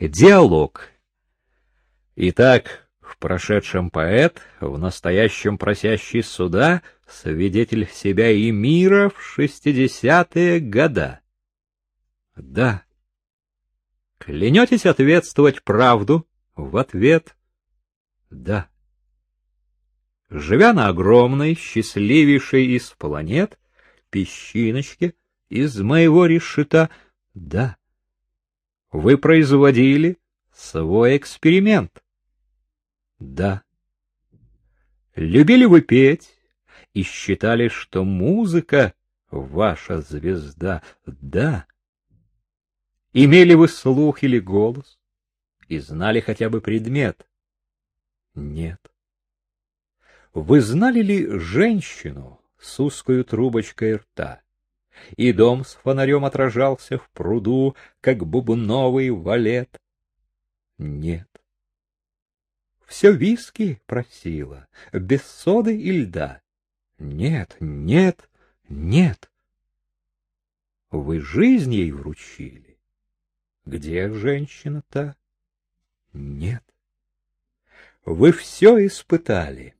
Диалог. Итак, в прошедшем поэт, в настоящем просящий суда, свидетель себя и мира в шестидесятые года. Да. Клянетесь ответствовать правду в ответ? Да. Живя на огромной, счастливейшей из планет, песчиночке из моего решета, да. Вы производили свой эксперимент. Да. Любили вы петь и считали, что музыка — ваша звезда. Да. Имели вы слух или голос и знали хотя бы предмет? Нет. Вы знали ли женщину с узкой трубочкой рта? И дом с фонарем отражался в пруду, как бубновый валет. Нет. Все виски просила, без соды и льда. Нет, нет, нет. Вы жизнь ей вручили. Где женщина-то? Нет. Вы все испытали.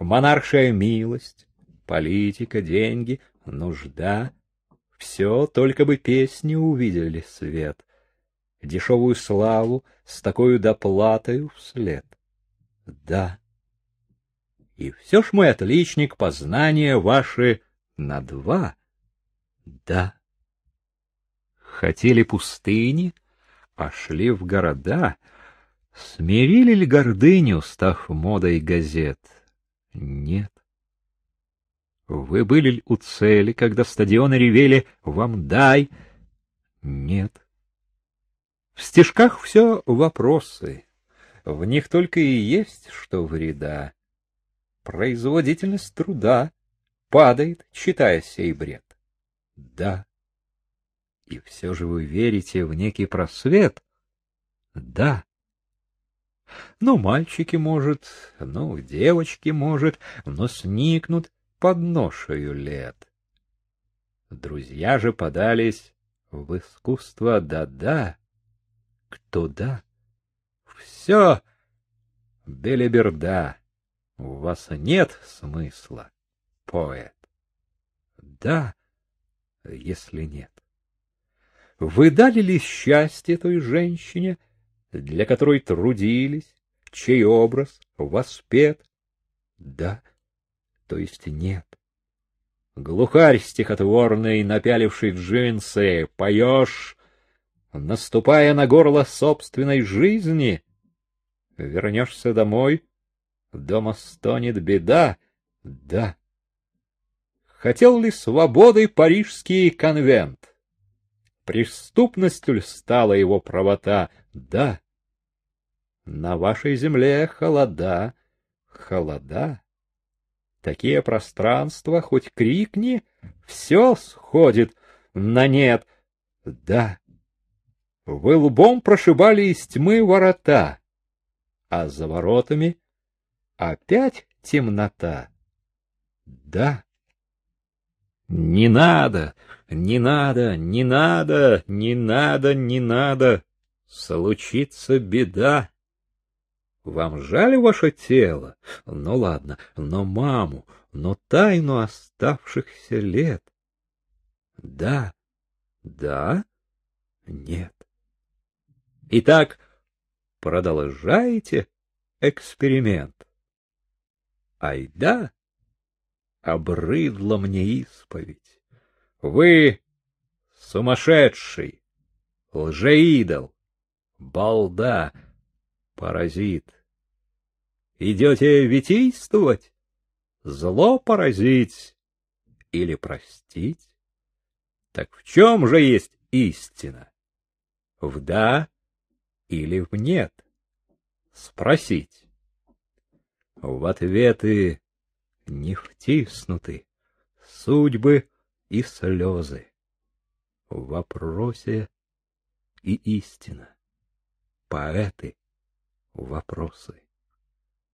Монаршая милость, политика, деньги, нужда, все только бы песни увидели свет, дешевую славу с такой доплатою вслед. Да. И все ж, мой отличник, познания ваши на два. Да. Хотели пустыни, пошли в города, смирили ли гордыню, став модой газет? Нет. Вы были у цели, когда стадионы ревели «Вам дай!» Нет. В стишках все вопросы. В них только и есть, что вреда. Производительность труда падает, читая сей бред. Да. И все же вы верите в некий просвет? Да. Ну, мальчики, может, ну, девочки, может, но сникнут, под ношею лет. Друзья же подались в искусство да-да. Кто да? Все белиберда. У вас нет смысла, поэт. Да, если нет. Вы дали ли счастье той женщине, для которой трудились, чей образ воспет? Да, то есть нет. Глухарь стихотворный, напяливший джинсы, поешь, наступая на горло собственной жизни. Вернешься домой, дома стонет беда, да. Хотел ли свободы парижский конвент? Преступностью ли стала его правота? Да. На вашей земле холода, холода. Такие пространства, хоть крикни, все сходит на нет. Да, вы лбом прошибали из тьмы ворота, а за воротами опять темнота. Да. Не надо, не надо, не надо, не надо, не надо. Случится беда. Вам жаль ваше тело? Ну ладно, но маму, но тайну оставшихся лет. Да, да, нет. Итак, продолжайте эксперимент. Ай да, обрыдла мне исповедь. Вы сумасшедший, лжеидол, балда, паразит. Идете витийствовать, зло поразить или простить? Так в чем же есть истина? В да или в нет? Спросить. В ответы не втиснуты судьбы и слезы. В вопросе и истина. Поэты вопросы.